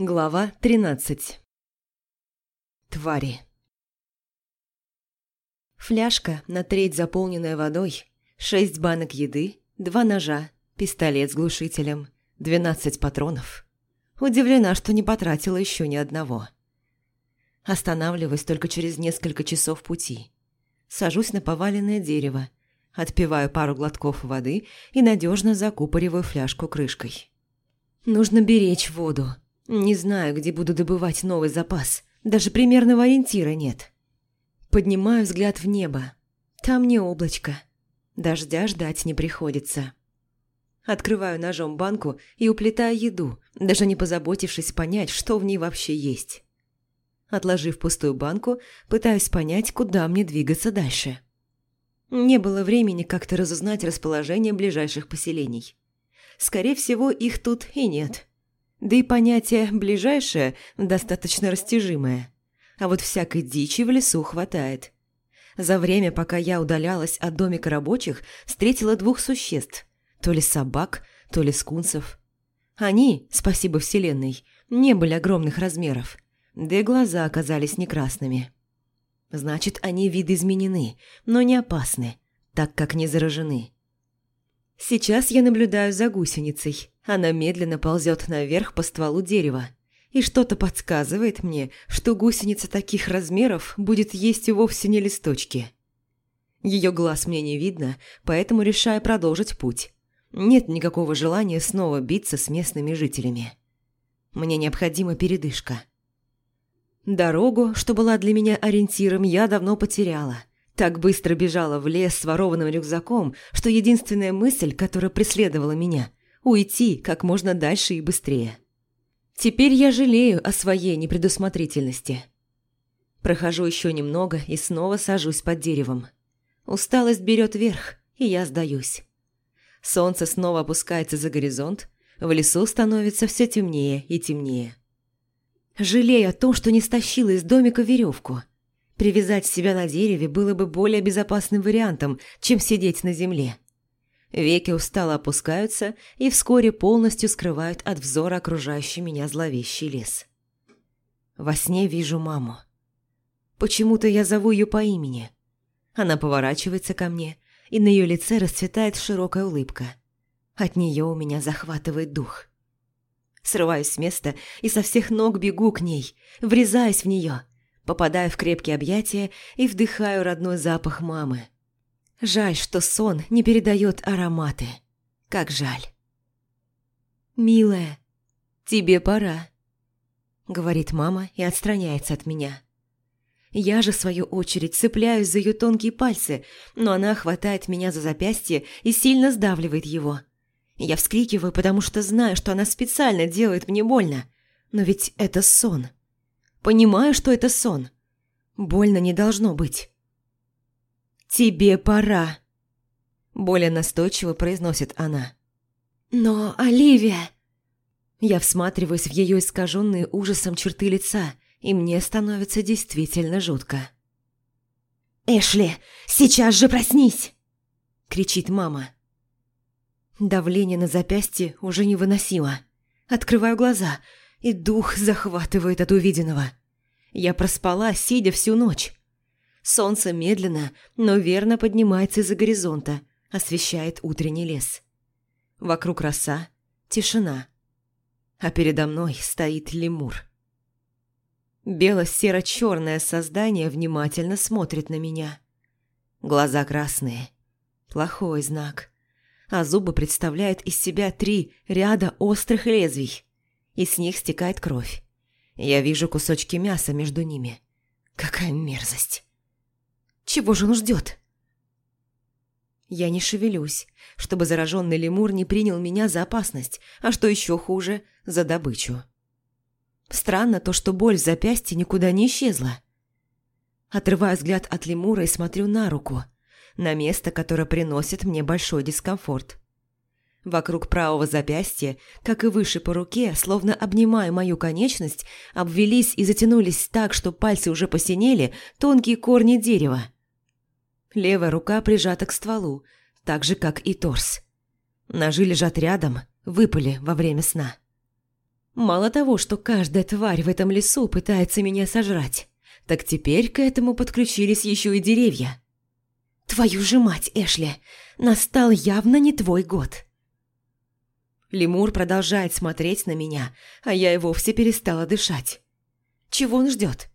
Глава 13 Твари Фляжка, на треть заполненная водой, шесть банок еды, два ножа, пистолет с глушителем, двенадцать патронов. Удивлена, что не потратила еще ни одного. Останавливаюсь только через несколько часов пути. Сажусь на поваленное дерево, отпиваю пару глотков воды и надежно закупориваю фляжку крышкой. Нужно беречь воду. Не знаю, где буду добывать новый запас. Даже примерного ориентира нет. Поднимаю взгляд в небо. Там не облачко. Дождя ждать не приходится. Открываю ножом банку и уплетаю еду, даже не позаботившись понять, что в ней вообще есть. Отложив пустую банку, пытаюсь понять, куда мне двигаться дальше. Не было времени как-то разузнать расположение ближайших поселений. Скорее всего, их тут и нет. Да и понятие «ближайшее» достаточно растяжимое. А вот всякой дичи в лесу хватает. За время, пока я удалялась от домика рабочих, встретила двух существ. То ли собак, то ли скунсов. Они, спасибо вселенной, не были огромных размеров. Да и глаза оказались не красными. Значит, они видоизменены, но не опасны, так как не заражены. Сейчас я наблюдаю за гусеницей. Она медленно ползет наверх по стволу дерева. И что-то подсказывает мне, что гусеница таких размеров будет есть вовсе не листочки. Ее глаз мне не видно, поэтому решаю продолжить путь. Нет никакого желания снова биться с местными жителями. Мне необходима передышка. Дорогу, что была для меня ориентиром, я давно потеряла. Так быстро бежала в лес с ворованным рюкзаком, что единственная мысль, которая преследовала меня – уйти как можно дальше и быстрее. Теперь я жалею о своей непредусмотрительности. Прохожу еще немного и снова сажусь под деревом. Усталость берет верх, и я сдаюсь. Солнце снова опускается за горизонт, в лесу становится все темнее и темнее. Жалею о том, что не стащила из домика веревку. Привязать себя на дереве было бы более безопасным вариантом, чем сидеть на земле. Веки устало опускаются и вскоре полностью скрывают от взора окружающий меня зловещий лес. Во сне вижу маму. Почему-то я зову ее по имени. Она поворачивается ко мне, и на ее лице расцветает широкая улыбка. От нее у меня захватывает дух. Срываюсь с места и со всех ног бегу к ней, врезаюсь в нее, попадаю в крепкие объятия и вдыхаю родной запах мамы. Жаль, что сон не передает ароматы. Как жаль. «Милая, тебе пора», — говорит мама и отстраняется от меня. Я же, в свою очередь, цепляюсь за ее тонкие пальцы, но она хватает меня за запястье и сильно сдавливает его. Я вскрикиваю, потому что знаю, что она специально делает мне больно. Но ведь это сон. Понимаю, что это сон. Больно не должно быть. «Тебе пора», – более настойчиво произносит она. «Но, Оливия...» Я всматриваюсь в ее искаженные ужасом черты лица, и мне становится действительно жутко. «Эшли, сейчас же проснись!» – кричит мама. Давление на запястье уже невыносимо. Открываю глаза, и дух захватывает от увиденного. Я проспала, сидя всю ночь. Солнце медленно, но верно поднимается из-за горизонта, освещает утренний лес. Вокруг роса, тишина. А передо мной стоит лемур. Бело-серо-черное создание внимательно смотрит на меня. Глаза красные. Плохой знак а зубы представляют из себя три ряда острых лезвий. И с них стекает кровь. Я вижу кусочки мяса между ними. Какая мерзость! Чего же он ждет? Я не шевелюсь, чтобы зараженный лемур не принял меня за опасность, а что еще хуже, за добычу. Странно то, что боль в запястье никуда не исчезла. Отрываю взгляд от лемура и смотрю на руку – на место, которое приносит мне большой дискомфорт. Вокруг правого запястья, как и выше по руке, словно обнимая мою конечность, обвелись и затянулись так, что пальцы уже посинели, тонкие корни дерева. Левая рука прижата к стволу, так же, как и торс. Ножи лежат рядом, выпали во время сна. Мало того, что каждая тварь в этом лесу пытается меня сожрать, так теперь к этому подключились еще и деревья. Твою же мать, Эшли, настал явно не твой год. Лемур продолжает смотреть на меня, а я и вовсе перестала дышать. Чего он ждет?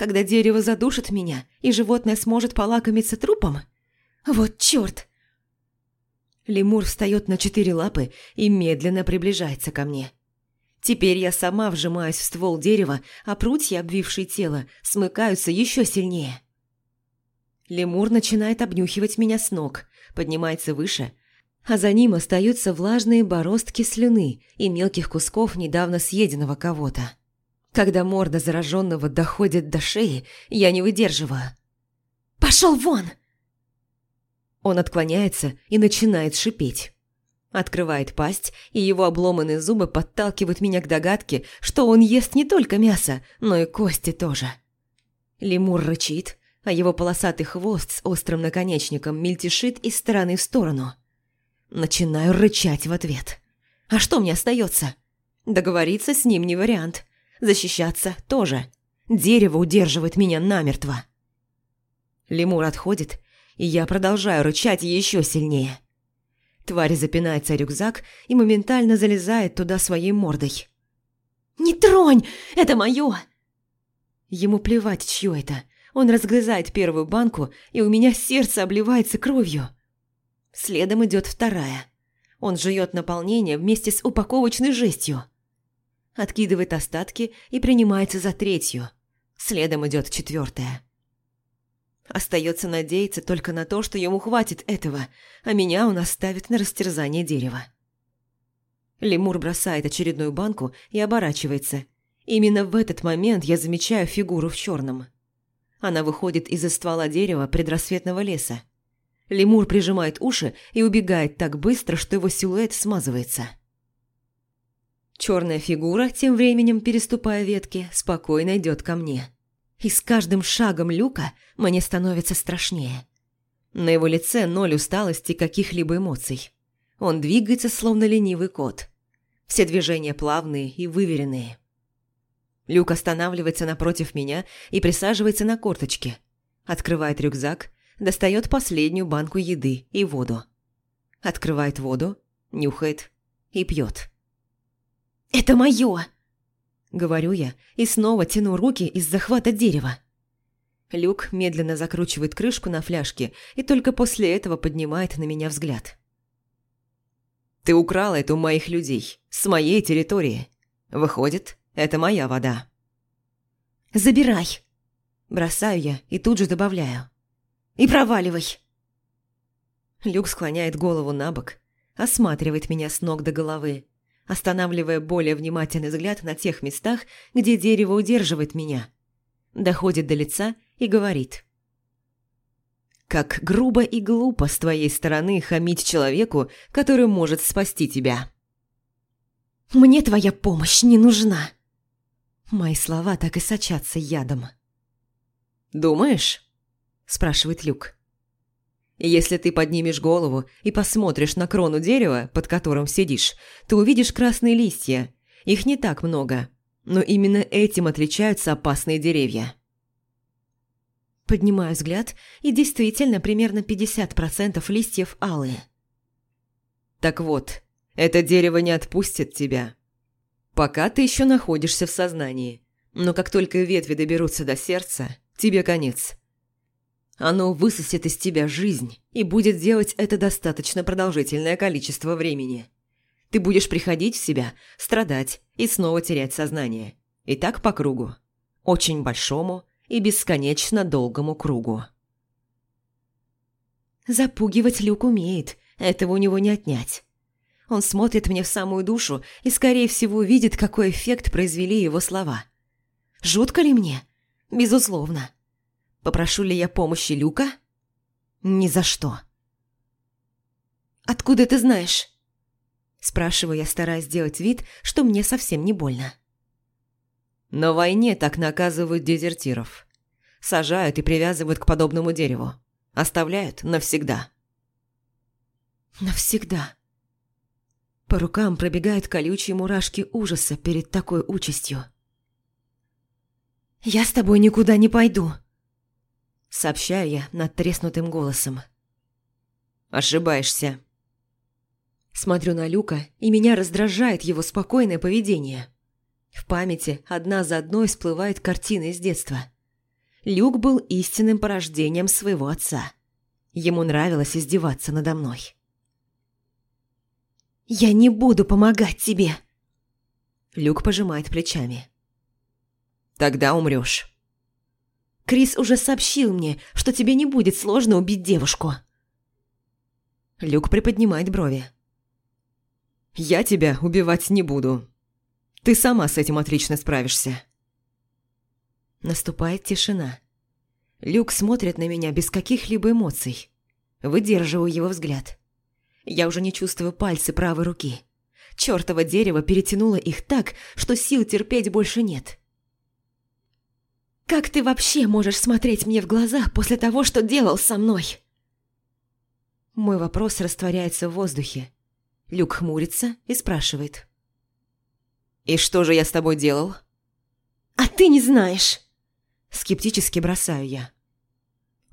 Когда дерево задушит меня, и животное сможет полакомиться трупом? Вот черт! Лемур встает на четыре лапы и медленно приближается ко мне. Теперь я сама вжимаюсь в ствол дерева, а прутья, обвившие тело, смыкаются еще сильнее. Лемур начинает обнюхивать меня с ног, поднимается выше, а за ним остаются влажные бороздки слюны и мелких кусков недавно съеденного кого-то. Когда морда зараженного доходит до шеи, я не выдерживаю. «Пошел вон!» Он отклоняется и начинает шипеть. Открывает пасть, и его обломанные зубы подталкивают меня к догадке, что он ест не только мясо, но и кости тоже. Лемур рычит, а его полосатый хвост с острым наконечником мельтешит из стороны в сторону. Начинаю рычать в ответ. А что мне остается? Договориться с ним не вариант. Защищаться тоже. Дерево удерживает меня намертво. Лемур отходит, и я продолжаю рычать еще сильнее. Тварь запинается рюкзак и моментально залезает туда своей мордой. «Не тронь! Это мое!» Ему плевать, чье это. Он разгрызает первую банку, и у меня сердце обливается кровью. Следом идет вторая. Он жует наполнение вместе с упаковочной жестью. Откидывает остатки и принимается за третью. Следом идет четвертая. Остается надеяться только на то, что ему хватит этого, а меня он оставит на растерзание дерева. Лемур бросает очередную банку и оборачивается. Именно в этот момент я замечаю фигуру в черном. Она выходит из-за ствола дерева предрассветного леса. Лемур прижимает уши и убегает так быстро, что его силуэт смазывается. Черная фигура, тем временем переступая ветки, спокойно идет ко мне. И с каждым шагом Люка мне становится страшнее. На его лице ноль усталости каких-либо эмоций. Он двигается, словно ленивый кот. Все движения плавные и выверенные. Люк останавливается напротив меня и присаживается на корточке. Открывает рюкзак, достает последнюю банку еды и воду. Открывает воду, нюхает и пьет. «Это мое!» Говорю я и снова тяну руки из захвата дерева. Люк медленно закручивает крышку на фляжке и только после этого поднимает на меня взгляд. «Ты украла это у моих людей, с моей территории. Выходит, это моя вода». «Забирай!» Бросаю я и тут же добавляю. «И проваливай!» Люк склоняет голову на бок, осматривает меня с ног до головы, останавливая более внимательный взгляд на тех местах, где дерево удерживает меня. Доходит до лица и говорит. «Как грубо и глупо с твоей стороны хамить человеку, который может спасти тебя». «Мне твоя помощь не нужна». Мои слова так и сочатся ядом. «Думаешь?» – спрашивает Люк. Если ты поднимешь голову и посмотришь на крону дерева, под которым сидишь, ты увидишь красные листья. Их не так много, но именно этим отличаются опасные деревья. Поднимаю взгляд, и действительно примерно 50% листьев алые. Так вот, это дерево не отпустит тебя. Пока ты еще находишься в сознании, но как только ветви доберутся до сердца, тебе конец. Оно высосет из тебя жизнь и будет делать это достаточно продолжительное количество времени. Ты будешь приходить в себя, страдать и снова терять сознание. И так по кругу. Очень большому и бесконечно долгому кругу. Запугивать Люк умеет, этого у него не отнять. Он смотрит мне в самую душу и, скорее всего, видит, какой эффект произвели его слова. Жутко ли мне? Безусловно. Попрошу ли я помощи Люка? Ни за что. «Откуда ты знаешь?» Спрашиваю я, стараясь сделать вид, что мне совсем не больно. На войне так наказывают дезертиров. Сажают и привязывают к подобному дереву. Оставляют навсегда. Навсегда. По рукам пробегают колючие мурашки ужаса перед такой участью. «Я с тобой никуда не пойду», — сообщаю я над треснутым голосом. «Ошибаешься». Смотрю на Люка, и меня раздражает его спокойное поведение. В памяти одна за одной всплывают картины из детства. Люк был истинным порождением своего отца. Ему нравилось издеваться надо мной. «Я не буду помогать тебе!» Люк пожимает плечами. «Тогда умрёшь». «Крис уже сообщил мне, что тебе не будет сложно убить девушку». Люк приподнимает брови. «Я тебя убивать не буду. Ты сама с этим отлично справишься». Наступает тишина. Люк смотрит на меня без каких-либо эмоций. Выдерживаю его взгляд. Я уже не чувствую пальцы правой руки. Чёртово дерево перетянуло их так, что сил терпеть больше нет. «Как ты вообще можешь смотреть мне в глаза после того, что делал со мной?» Мой вопрос растворяется в воздухе. Люк хмурится и спрашивает. «И что же я с тобой делал?» «А ты не знаешь!» Скептически бросаю я.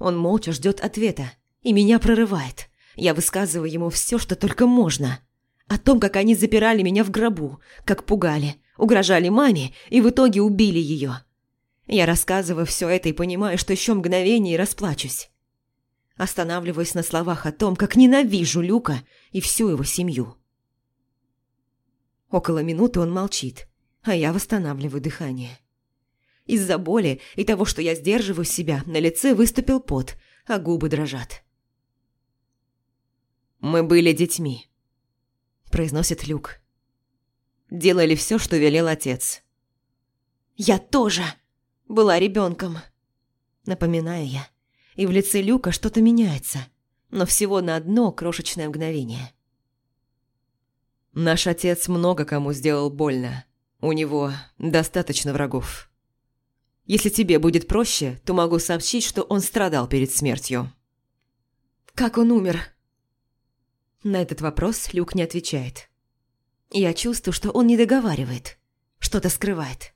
Он молча ждет ответа, и меня прорывает. Я высказываю ему все, что только можно. О том, как они запирали меня в гробу, как пугали, угрожали маме и в итоге убили ее. Я рассказываю все это и понимаю, что еще мгновение и расплачусь. Останавливаюсь на словах о том, как ненавижу Люка и всю его семью. Около минуты он молчит, а я восстанавливаю дыхание. Из-за боли и того, что я сдерживаю себя, на лице выступил пот, а губы дрожат. «Мы были детьми», – произносит Люк. «Делали все, что велел отец». «Я тоже была ребенком», – напоминаю я. И в лице Люка что-то меняется, но всего на одно крошечное мгновение. «Наш отец много кому сделал больно. У него достаточно врагов». Если тебе будет проще, то могу сообщить, что он страдал перед смертью». «Как он умер?» На этот вопрос Люк не отвечает. Я чувствую, что он не договаривает, что-то скрывает.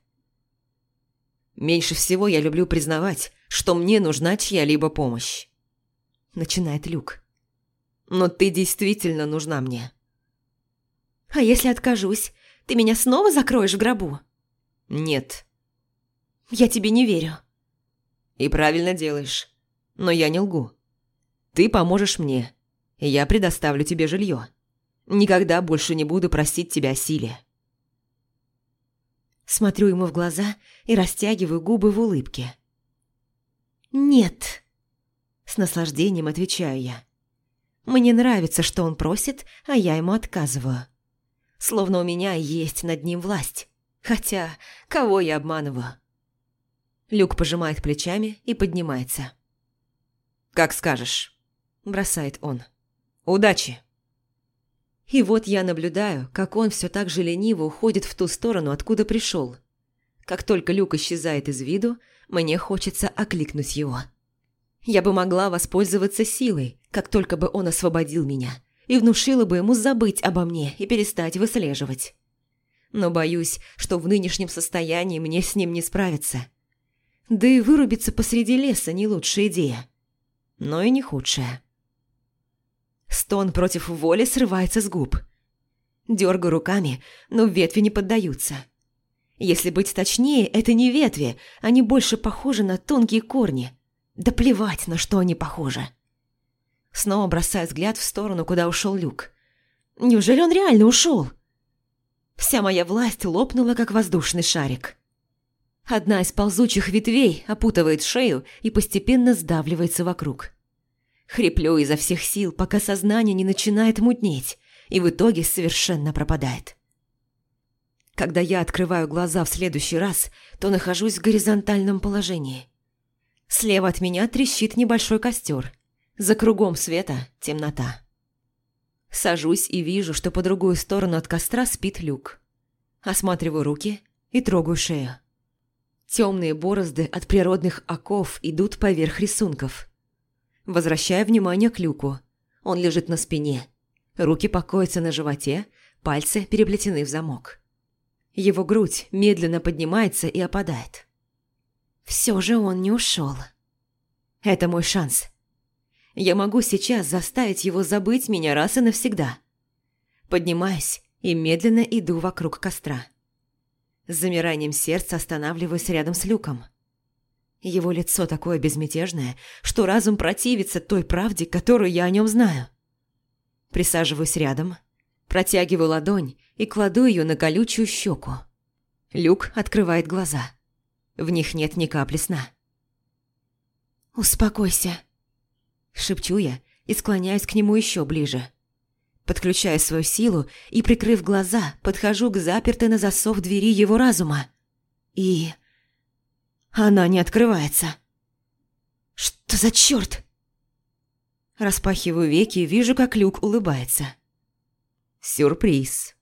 «Меньше всего я люблю признавать, что мне нужна чья-либо помощь», – начинает Люк. «Но ты действительно нужна мне». «А если откажусь, ты меня снова закроешь в гробу?» «Нет». Я тебе не верю. И правильно делаешь. Но я не лгу. Ты поможешь мне, и я предоставлю тебе жилье. Никогда больше не буду просить тебя о силе. Смотрю ему в глаза и растягиваю губы в улыбке. «Нет», – с наслаждением отвечаю я. Мне нравится, что он просит, а я ему отказываю. Словно у меня есть над ним власть. Хотя, кого я обманываю? Люк пожимает плечами и поднимается. «Как скажешь», – бросает он. «Удачи!» И вот я наблюдаю, как он все так же лениво уходит в ту сторону, откуда пришел. Как только Люк исчезает из виду, мне хочется окликнуть его. Я бы могла воспользоваться силой, как только бы он освободил меня, и внушила бы ему забыть обо мне и перестать выслеживать. Но боюсь, что в нынешнем состоянии мне с ним не справиться – да и вырубиться посреди леса не лучшая идея. Но и не худшая. Стон против воли срывается с губ. Дергаю руками, но ветви не поддаются. Если быть точнее, это не ветви, они больше похожи на тонкие корни. Да плевать, на что они похожи. Снова бросаю взгляд в сторону, куда ушел люк. Неужели он реально ушел? Вся моя власть лопнула, как воздушный шарик. Одна из ползучих ветвей опутывает шею и постепенно сдавливается вокруг. Хриплю изо всех сил, пока сознание не начинает мутнеть и в итоге совершенно пропадает. Когда я открываю глаза в следующий раз, то нахожусь в горизонтальном положении. Слева от меня трещит небольшой костер. За кругом света темнота. Сажусь и вижу, что по другую сторону от костра спит люк. Осматриваю руки и трогаю шею. Темные борозды от природных оков идут поверх рисунков. Возвращаю внимание к люку. Он лежит на спине. Руки покоятся на животе, пальцы переплетены в замок. Его грудь медленно поднимается и опадает. Все же он не ушел. Это мой шанс. Я могу сейчас заставить его забыть меня раз и навсегда. Поднимаюсь и медленно иду вокруг костра. С замиранием сердца останавливаюсь рядом с люком. Его лицо такое безмятежное, что разум противится той правде, которую я о нем знаю. Присаживаюсь рядом, протягиваю ладонь и кладу ее на колючую щеку. Люк открывает глаза. В них нет ни капли сна. «Успокойся», – шепчу я и склоняюсь к нему еще ближе. Подключаю свою силу и, прикрыв глаза, подхожу к запертой на засов двери его разума. И... Она не открывается. Что за черт? Распахиваю веки и вижу, как Люк улыбается. Сюрприз.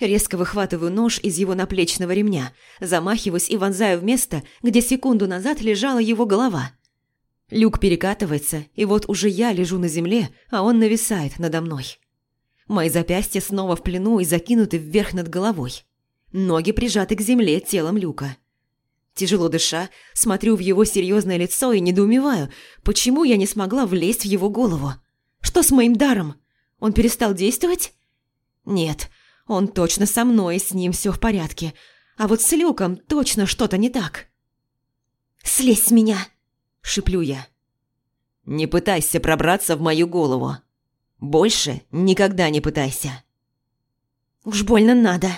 Резко выхватываю нож из его наплечного ремня, замахиваюсь и вонзаю в место, где секунду назад лежала его голова. Люк перекатывается, и вот уже я лежу на земле, а он нависает надо мной. Мои запястья снова в плену и закинуты вверх над головой. Ноги прижаты к земле телом Люка. Тяжело дыша, смотрю в его серьезное лицо и недоумеваю, почему я не смогла влезть в его голову. Что с моим даром? Он перестал действовать? Нет, он точно со мной, с ним все в порядке. А вот с Люком точно что-то не так. «Слезь с меня!» – шиплю я. «Не пытайся пробраться в мою голову. Больше никогда не пытайся». «Уж больно надо».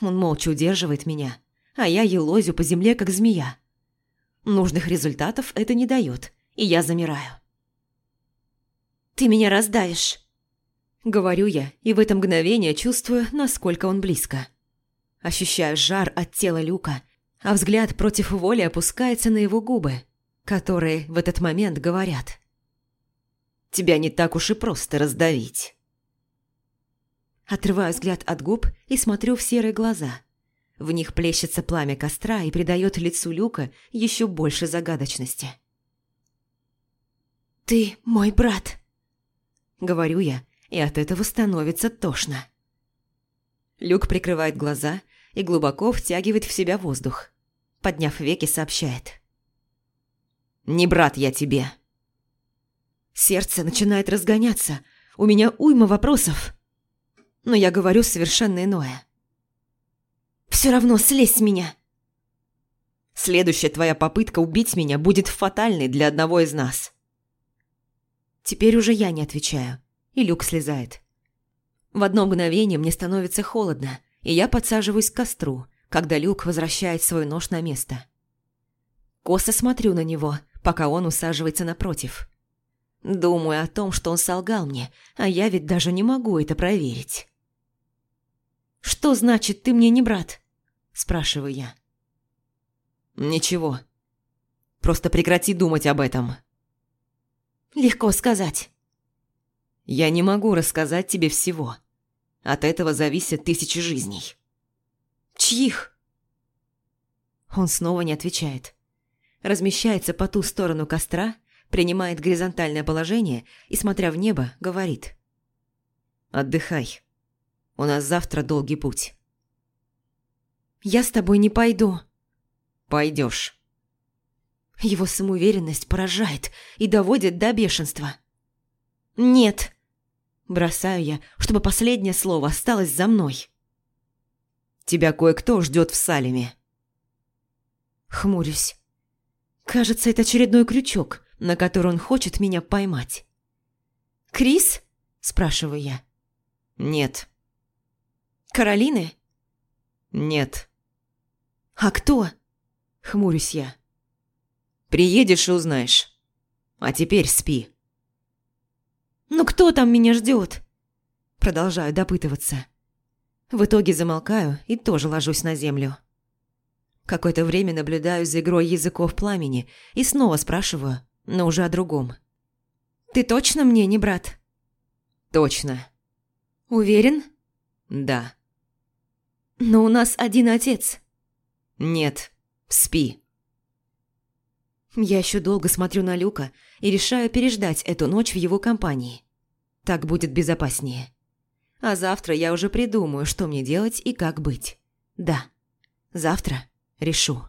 Он молча удерживает меня, а я елозю по земле, как змея. Нужных результатов это не дает, и я замираю. «Ты меня раздавишь!» Говорю я, и в это мгновение чувствую, насколько он близко. Ощущаю жар от тела Люка, а взгляд против воли опускается на его губы, которые в этот момент говорят. «Тебя не так уж и просто раздавить». Отрываю взгляд от губ и смотрю в серые глаза – в них плещется пламя костра и придает лицу Люка еще больше загадочности. «Ты мой брат», — говорю я, и от этого становится тошно. Люк прикрывает глаза и глубоко втягивает в себя воздух. Подняв веки, сообщает. «Не брат я тебе». Сердце начинает разгоняться. У меня уйма вопросов. Но я говорю совершенно иное. Все равно слезь с меня!» «Следующая твоя попытка убить меня будет фатальной для одного из нас». Теперь уже я не отвечаю, и Люк слезает. В одно мгновение мне становится холодно, и я подсаживаюсь к костру, когда Люк возвращает свой нож на место. Косо смотрю на него, пока он усаживается напротив. Думаю о том, что он солгал мне, а я ведь даже не могу это проверить. «Что значит, ты мне не брат?» – спрашиваю я. «Ничего. Просто прекрати думать об этом». «Легко сказать». «Я не могу рассказать тебе всего. От этого зависят тысячи жизней». «Чьих?» Он снова не отвечает. Размещается по ту сторону костра, принимает горизонтальное положение и, смотря в небо, говорит. «Отдыхай. У нас завтра долгий путь». Я с тобой не пойду». «Пойдешь». Его самоуверенность поражает и доводит до бешенства. «Нет». Бросаю я, чтобы последнее слово осталось за мной. «Тебя кое-кто ждет в Салеме». Хмурюсь. Кажется, это очередной крючок, на который он хочет меня поймать. «Крис?» – спрашиваю я. «Нет». «Каролины?» «Нет». «А кто?» – хмурюсь я. «Приедешь и узнаешь. А теперь спи». «Ну кто там меня ждет? Продолжаю допытываться. В итоге замолкаю и тоже ложусь на землю. Какое-то время наблюдаю за игрой языков пламени и снова спрашиваю, но уже о другом. «Ты точно мне не брат?» «Точно». «Уверен?» «Да». «Но у нас один отец». «Нет, спи». Я еще долго смотрю на Люка и решаю переждать эту ночь в его компании. Так будет безопаснее. А завтра я уже придумаю, что мне делать и как быть. Да, завтра решу.